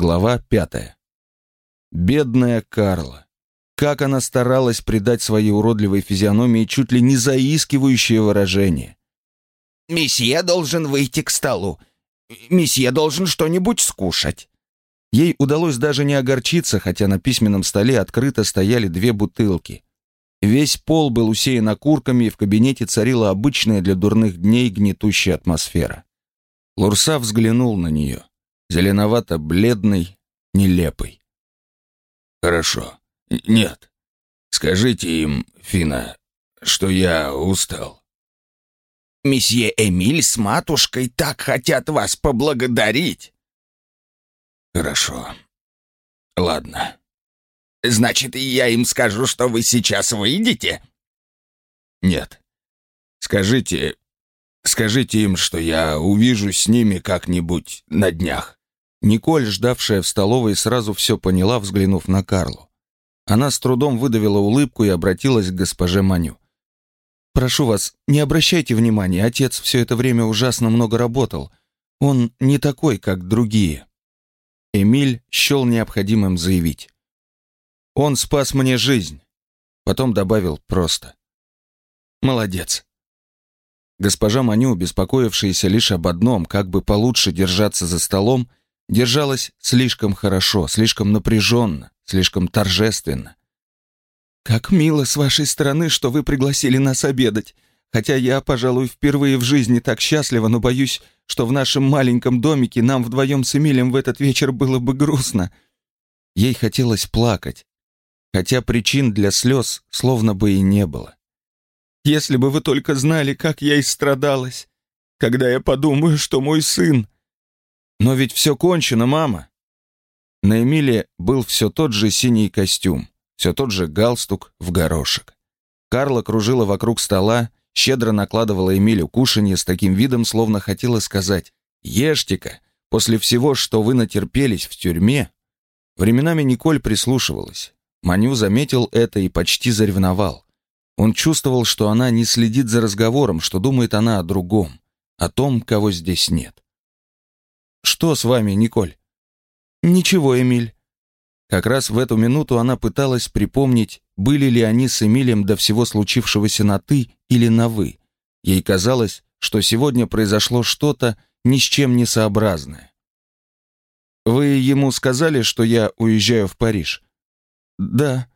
Глава пятая. Бедная Карла. Как она старалась придать своей уродливой физиономии чуть ли не заискивающее выражение. «Месье должен выйти к столу. Месье должен что-нибудь скушать». Ей удалось даже не огорчиться, хотя на письменном столе открыто стояли две бутылки. Весь пол был усеян окурками, и в кабинете царила обычная для дурных дней гнетущая атмосфера. Лурса взглянул на нее, зеленовато-бледный, нелепый. «Хорошо. Нет. Скажите им, Фина, что я устал». «Месье Эмиль с матушкой так хотят вас поблагодарить». «Хорошо. Ладно». «Значит, я им скажу, что вы сейчас выйдете?» «Нет. Скажите... Скажите им, что я увижу с ними как-нибудь на днях». Николь, ждавшая в столовой, сразу все поняла, взглянув на Карлу. Она с трудом выдавила улыбку и обратилась к госпоже Маню. «Прошу вас, не обращайте внимания, отец все это время ужасно много работал. Он не такой, как другие». Эмиль счел необходимым заявить. «Он спас мне жизнь». Потом добавил просто. «Молодец». Госпожа Маню, беспокоившаяся лишь об одном, как бы получше держаться за столом, держалась слишком хорошо, слишком напряженно, слишком торжественно. «Как мило с вашей стороны, что вы пригласили нас обедать. Хотя я, пожалуй, впервые в жизни так счастлива, но боюсь, что в нашем маленьком домике нам вдвоем с Эмилем в этот вечер было бы грустно». Ей хотелось плакать, хотя причин для слез словно бы и не было. «Если бы вы только знали, как я истрадалась, когда я подумаю, что мой сын...» «Но ведь все кончено, мама!» На Эмиле был все тот же синий костюм, все тот же галстук в горошек. Карла кружила вокруг стола, щедро накладывала Эмилю кушанье с таким видом, словно хотела сказать «Ешьте-ка, после всего, что вы натерпелись в тюрьме». Временами Николь прислушивалась. Маню заметил это и почти заревновал. Он чувствовал, что она не следит за разговором, что думает она о другом, о том, кого здесь нет. «Что с вами, Николь?» «Ничего, Эмиль». Как раз в эту минуту она пыталась припомнить, были ли они с Эмилем до всего случившегося на «ты» или на «вы». Ей казалось, что сегодня произошло что-то ни с чем не сообразное. «Вы ему сказали, что я уезжаю в Париж?» «Да».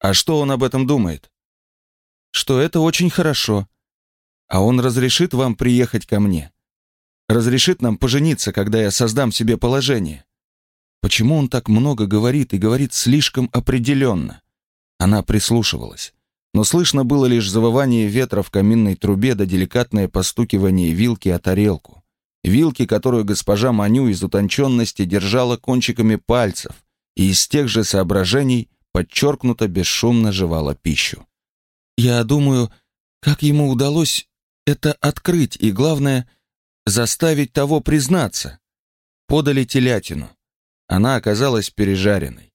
«А что он об этом думает?» «Что это очень хорошо. А он разрешит вам приехать ко мне?» Разрешит нам пожениться, когда я создам себе положение. Почему он так много говорит и говорит слишком определенно? Она прислушивалась. Но слышно было лишь завывание ветра в каминной трубе да деликатное постукивание вилки о тарелку. Вилки, которую госпожа Маню из утонченности держала кончиками пальцев и из тех же соображений подчеркнуто бесшумно жевала пищу. Я думаю, как ему удалось это открыть, и главное — заставить того признаться. Подали телятину. Она оказалась пережаренной.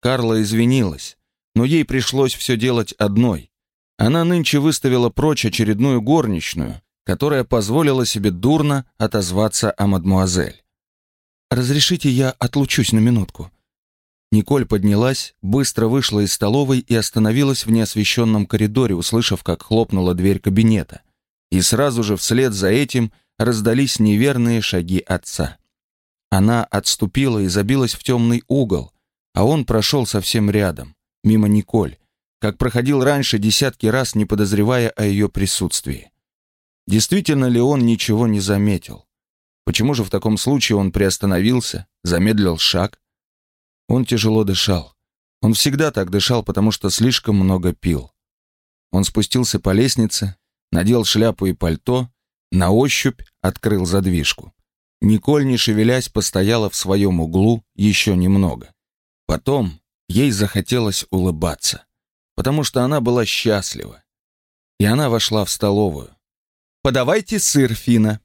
Карла извинилась, но ей пришлось все делать одной. Она нынче выставила прочь очередную горничную, которая позволила себе дурно отозваться о мадмуазель. «Разрешите, я отлучусь на минутку». Николь поднялась, быстро вышла из столовой и остановилась в неосвещенном коридоре, услышав, как хлопнула дверь кабинета. И сразу же вслед за этим – раздались неверные шаги отца. Она отступила и забилась в темный угол, а он прошел совсем рядом, мимо Николь, как проходил раньше десятки раз, не подозревая о ее присутствии. Действительно ли он ничего не заметил? Почему же в таком случае он приостановился, замедлил шаг? Он тяжело дышал. Он всегда так дышал, потому что слишком много пил. Он спустился по лестнице, надел шляпу и пальто, на ощупь открыл задвижку. Николь, не шевелясь, постояла в своем углу еще немного. Потом ей захотелось улыбаться, потому что она была счастлива. И она вошла в столовую. «Подавайте сыр, Фина!»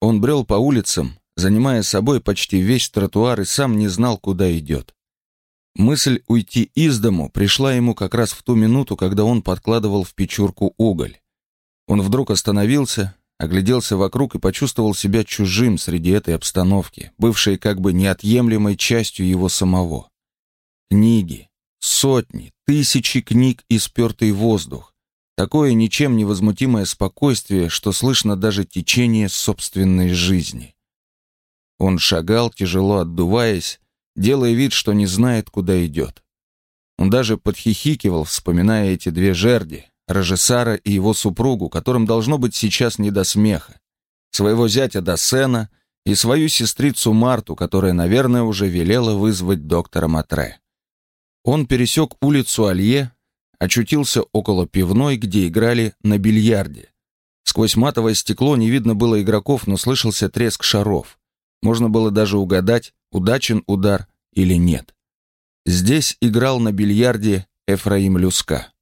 Он брел по улицам, занимая собой почти весь тротуар и сам не знал, куда идет. Мысль уйти из дому пришла ему как раз в ту минуту, когда он подкладывал в печурку уголь. Он вдруг остановился, огляделся вокруг и почувствовал себя чужим среди этой обстановки, бывшей как бы неотъемлемой частью его самого. Книги, сотни, тысячи книг и спертый воздух. Такое ничем невозмутимое спокойствие, что слышно даже течение собственной жизни. Он шагал, тяжело отдуваясь, делая вид, что не знает, куда идет. Он даже подхихикивал, вспоминая эти две жерди, Рожесара и его супругу, которым должно быть сейчас не до смеха, своего зятя Досена и свою сестрицу Марту, которая, наверное, уже велела вызвать доктора Матре. Он пересек улицу Алье, очутился около пивной, где играли на бильярде. Сквозь матовое стекло не видно было игроков, но слышался треск шаров. Можно было даже угадать, удачен удар или нет. Здесь играл на бильярде Эфраим Люска.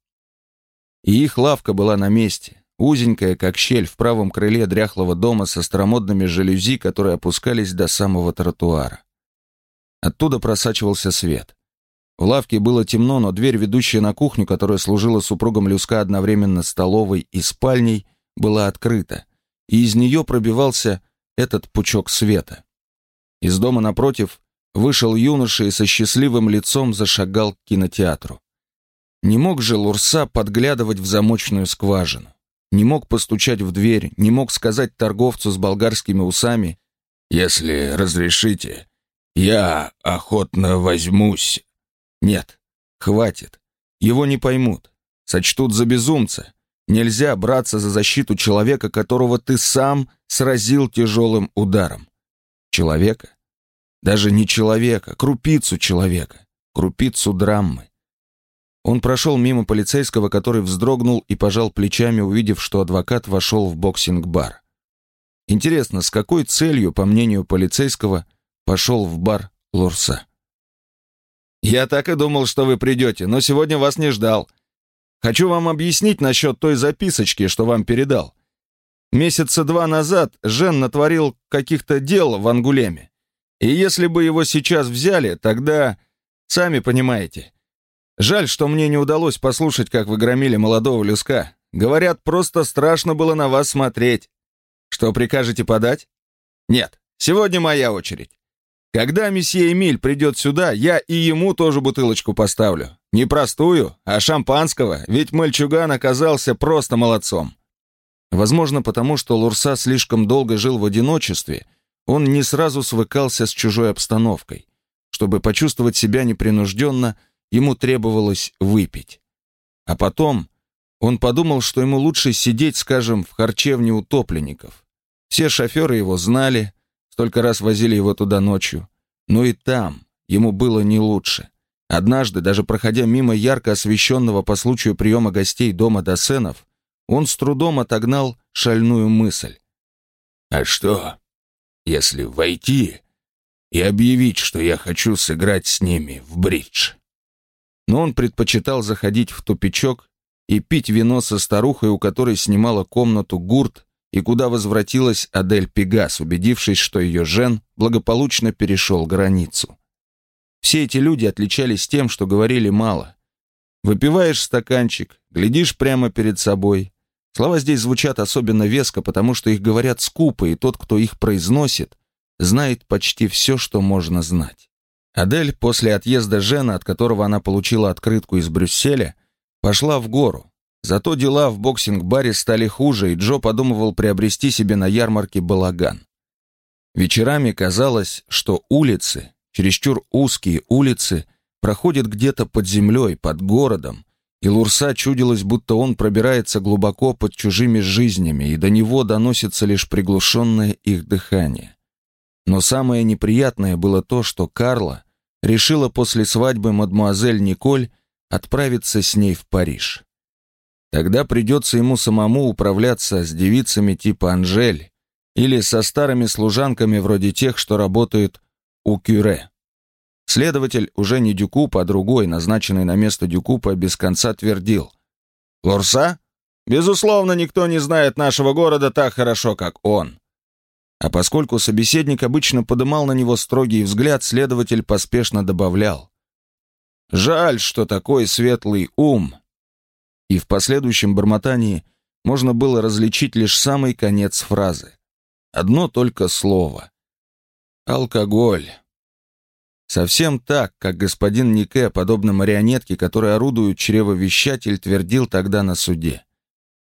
И их лавка была на месте, узенькая, как щель в правом крыле дряхлого дома со старомодными жалюзи, которые опускались до самого тротуара. Оттуда просачивался свет. В лавке было темно, но дверь, ведущая на кухню, которая служила супругам Люска одновременно столовой и спальней, была открыта, и из нее пробивался этот пучок света. Из дома напротив вышел юноша и со счастливым лицом зашагал к кинотеатру. Не мог же Лурса подглядывать в замочную скважину. Не мог постучать в дверь, не мог сказать торговцу с болгарскими усами «Если разрешите, я охотно возьмусь». Нет, хватит. Его не поймут. Сочтут за безумца. Нельзя браться за защиту человека, которого ты сам сразил тяжелым ударом. Человека? Даже не человека, крупицу человека, крупицу драмы. Он прошел мимо полицейского, который вздрогнул и пожал плечами, увидев, что адвокат вошел в боксинг-бар. Интересно, с какой целью, по мнению полицейского, пошел в бар Лурса? «Я так и думал, что вы придете, но сегодня вас не ждал. Хочу вам объяснить насчет той записочки, что вам передал. Месяца два назад Жен натворил каких-то дел в Ангулеме. И если бы его сейчас взяли, тогда... Сами понимаете, Жаль, что мне не удалось послушать, как вы громили молодого Люска. Говорят, просто страшно было на вас смотреть. Что прикажете подать? Нет, сегодня моя очередь. Когда месье Эмиль придет сюда, я и ему тоже бутылочку поставлю. Не простую, а шампанского, ведь мальчуган оказался просто молодцом. Возможно, потому что Лурса слишком долго жил в одиночестве, он не сразу свыкался с чужой обстановкой. Чтобы почувствовать себя непринужденно, ему требовалось выпить. А потом он подумал, что ему лучше сидеть, скажем, в харчевне утопленников. Все шоферы его знали, столько раз возили его туда ночью. Но и там ему было не лучше. Однажды, даже проходя мимо ярко освещенного по случаю приема гостей дома Досенов, он с трудом отогнал шальную мысль. «А что, если войти и объявить, что я хочу сыграть с ними в бридж?» Но он предпочитал заходить в тупичок и пить вино со старухой, у которой снимала комнату гурт, и куда возвратилась Адель Пегас, убедившись, что ее Жен благополучно перешел границу. Все эти люди отличались тем, что говорили мало. Выпиваешь стаканчик, глядишь прямо перед собой. Слова здесь звучат особенно веско, потому что их говорят скупо, и тот, кто их произносит, знает почти все, что можно знать. Адель после отъезда Жена, от которого она получила открытку из Брюсселя, пошла в гору. Зато дела в боксинг-баре стали хуже, и Джо подумывал приобрести себе на ярмарке балаган. Вечерами казалось, что улицы, чересчур узкие улицы, проходят где-то под землей, под городом, и Лурса чудилось, будто он пробирается глубоко под чужими жизнями, и до него доносится лишь приглушенное их дыхание. Но самое неприятное было то, что Карла решила после свадьбы мадмуазель Николь отправиться с ней в Париж. Тогда придется ему самому управляться с девицами типа Анжель или со старыми служанками вроде тех, что работают у Кюре. Следователь, уже не Дюкуп, а другой, назначенный на место Дюкупа, без конца твердил. «Лурса? Безусловно, никто не знает нашего города так хорошо, как он. А поскольку собеседник обычно подымал на него строгий взгляд, следователь поспешно добавлял. «Жаль, что такой светлый ум». И в последующем бормотании можно было различить лишь самый конец фразы. Одно только слово. Алкоголь. Совсем так, как господин Нике, подобно марионетке, которой орудует чревовещатель, твердил тогда на суде.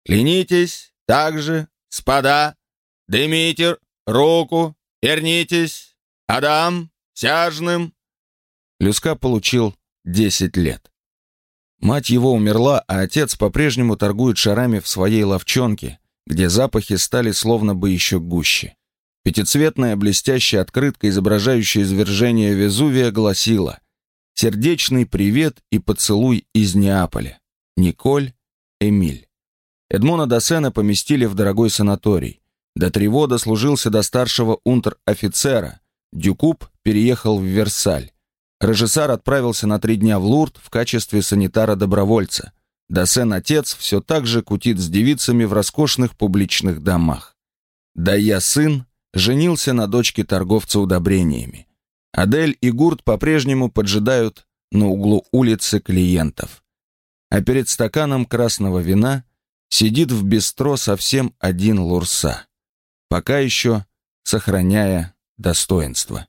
«Ленитесь, так же, спада, Дмитр, руку, вернитесь, Адам, сяжным». Люска получил десять лет. Мать его умерла, а отец по-прежнему торгует шарами в своей ловчонке, где запахи стали словно бы еще гуще. Пятицветная блестящая открытка, изображающая извержение Везувия, гласила «Сердечный привет и поцелуй из Неаполя. Николь, Эмиль». Эдмона Досена поместили в дорогой санаторий. До Тревода служился до старшего унтер-офицера. Дюкуб переехал в Версаль. Режиссар отправился на три дня в Лурд в качестве санитара-добровольца. Досен-отец все так же кутит с девицами в роскошных публичных домах. Да я сын женился на дочке торговца удобрениями. Адель и Гурт по-прежнему поджидают на углу улицы клиентов. А перед стаканом красного вина сидит в бистро совсем один лурса, пока еще сохраняя достоинство.